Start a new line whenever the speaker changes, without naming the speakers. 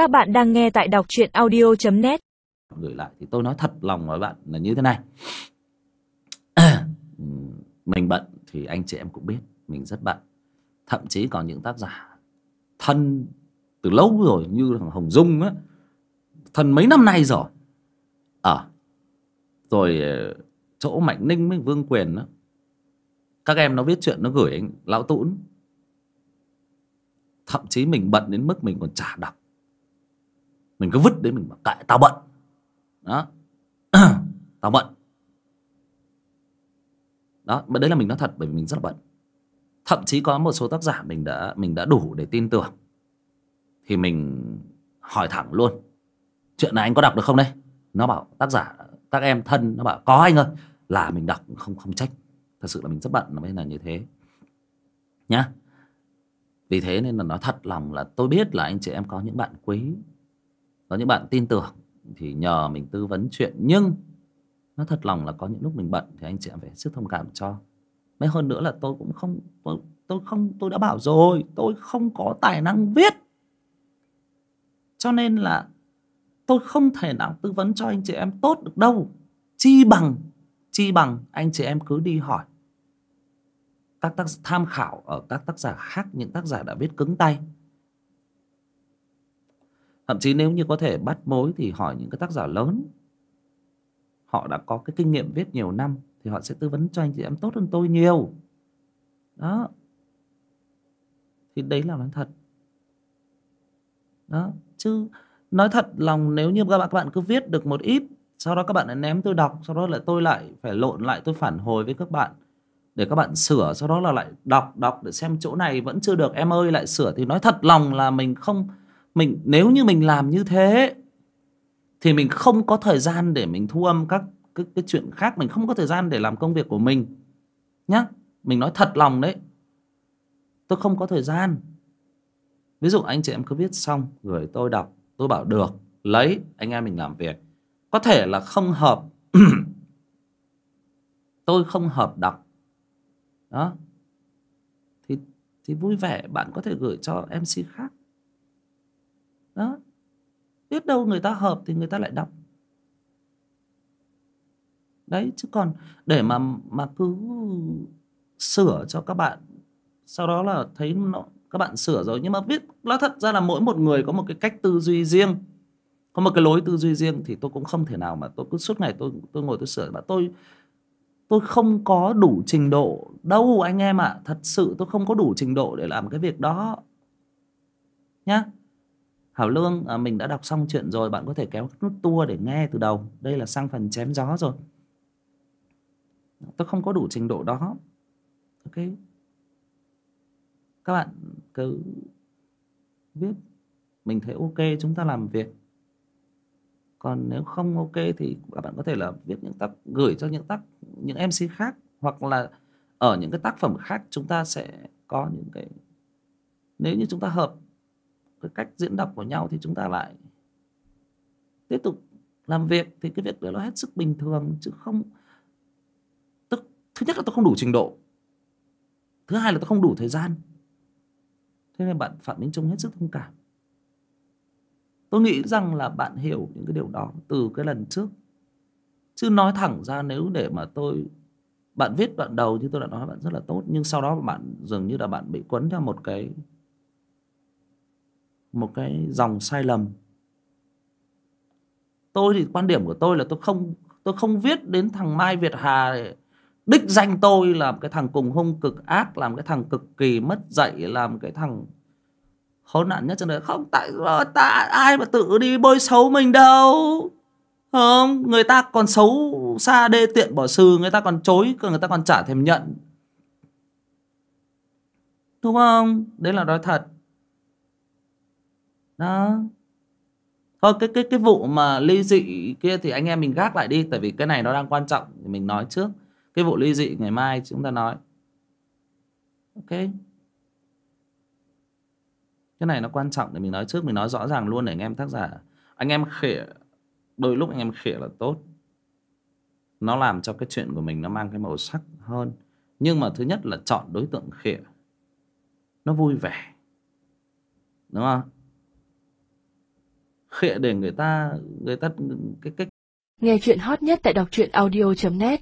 Các bạn đang nghe tại đọc truyện audio.net
gửi lại thì tôi nói thật lòng với bạn là như thế này. Mình bận thì anh chị em cũng biết mình rất bận. Thậm chí có những tác giả thân từ lâu rồi như thằng Hồng Dung á thân mấy năm nay rồi. Ở rồi ờ, chỗ Mạnh Ninh với Vương Quyền đó các em nó viết chuyện nó gửi anh lão tũn. Thậm chí mình bận đến mức mình còn chả đọc mình cứ vứt đấy, mình bảo tại tao bận. Đó. Tao bận. Đó mà đấy là mình nói thật bởi vì mình rất là bận. Thậm chí có một số tác giả mình đã mình đã đủ để tin tưởng. Thì mình hỏi thẳng luôn, chuyện này anh có đọc được không đây? Nó bảo, tác giả, các em thân, nó bảo, có anh ơi. Là mình đọc không không trách. Thật sự là mình rất bận, nó mới là như thế. Nhá. Vì thế nên là nói thật lòng là tôi biết là anh chị em có những bạn quý có những bạn tin tưởng thì nhờ mình tư vấn chuyện nhưng nó thật lòng là có những lúc mình bận thì anh chị em phải sức thông cảm cho. Mấy hơn nữa là tôi cũng không tôi, tôi không tôi đã bảo rồi tôi không có tài năng viết. Cho nên là tôi không thể nào tư vấn cho anh chị em tốt được đâu. Chi bằng chi bằng anh chị em cứ đi hỏi. Các tác tham khảo ở các tác giả khác những tác giả đã viết cứng tay thậm chí nếu như có thể bắt mối thì hỏi những cái tác giả lớn. Họ đã có cái kinh nghiệm viết nhiều năm thì họ sẽ tư vấn cho anh chị em tốt hơn tôi nhiều. Đó. Thì đấy là nói thật. Đó. Chứ nói thật lòng nếu như các bạn các bạn cứ viết được một ít, sau đó các bạn lại ném tôi đọc, sau đó lại tôi lại phải lộn lại tôi phản hồi với các bạn để các bạn sửa, sau đó là lại đọc đọc để xem chỗ này vẫn chưa được. Em ơi, lại sửa thì nói thật lòng là mình không mình nếu như mình làm như thế thì mình không có thời gian để mình thu âm các cái, cái chuyện khác. Mình không có thời gian để làm công việc của mình nhá. Mình nói thật lòng đấy. Tôi không có thời gian. Ví dụ anh chị em cứ viết xong gửi tôi đọc tôi bảo được lấy anh em mình làm việc. Có thể là không hợp tôi không hợp đọc. Đó. Thì thì vui vẻ bạn có thể gửi cho mc khác biết đâu người ta hợp thì người ta lại đọc. Đấy, chứ còn để mà mà cứ sửa cho các bạn, sau đó là thấy nó, các bạn sửa rồi. Nhưng mà biết nó thật ra là mỗi một người có một cái cách tư duy riêng, có một cái lối tư duy riêng thì tôi cũng không thể nào mà tôi cứ suốt ngày tôi tôi ngồi tôi sửa. Mà tôi tôi không có đủ trình độ. Đâu, anh em ạ à. thật sự tôi không có đủ trình độ để làm cái việc đó. Nhá. Hảo Lương à, mình đã đọc xong chuyện rồi bạn có thể kéo nút tua để nghe từ đầu. Đây là sang phần chém gió rồi. Tôi không có đủ trình độ đó. Ok. Các bạn cứ viết. Mình thấy ok chúng ta làm việc. Còn nếu không ok thì các bạn có thể là viết những tác gửi cho những tác những mc khác hoặc là ở những cái tác phẩm khác chúng ta sẽ có những cái nếu như chúng ta hợp cái cách diễn đọc của nhau thì chúng ta lại tiếp tục làm việc, thì cái việc đó nó hết sức bình thường, chứ không, tức, thứ nhất là tôi không đủ trình độ. Thứ hai là tôi không đủ thời gian. Thế nên bạn phạm minh trung hết sức thông cảm. Tôi nghĩ rằng là bạn hiểu những cái điều đó từ cái lần trước. Chứ nói thẳng ra nếu để mà tôi, bạn viết đoạn đầu như tôi đã nói bạn rất là tốt, nhưng sau đó bạn dường như là bạn bị quấn theo một cái một cái dòng sai lầm. Tôi thì quan điểm của tôi là tôi không tôi không viết đến thằng mai việt hà để đích danh tôi làm cái thằng cùng hung cực ác, làm cái thằng cực kỳ mất dạy, làm cái thằng khốn nạn nhất trên đời. Không, tại ờ, ta, ai mà tự đi bôi xấu mình đâu. Không, người ta còn xấu xa đê tiện bỏ sư người ta còn chối, người ta còn trả thèm nhận. Đúng không? Đấy là nói thật đó. Thôi, cái cái cái vụ mà ly dị kia thì anh em mình gác lại đi, tại vì cái này nó đang quan trọng, thì mình nói trước. Cái vụ ly dị ngày mai chúng ta nói. Ok. Cái này nó quan trọng để mình nói trước, mình nói rõ ràng luôn để anh em tác giả. Anh em khỉa đôi lúc anh em khỉa là tốt. Nó làm cho cái chuyện của mình nó mang cái màu sắc hơn. Nhưng mà thứ nhất là chọn đối tượng khỉa nó vui vẻ. Đúng không? Khịa để người ta người ta, cái cái
Nghe chuyện hot nhất tại đọc truyện audio.net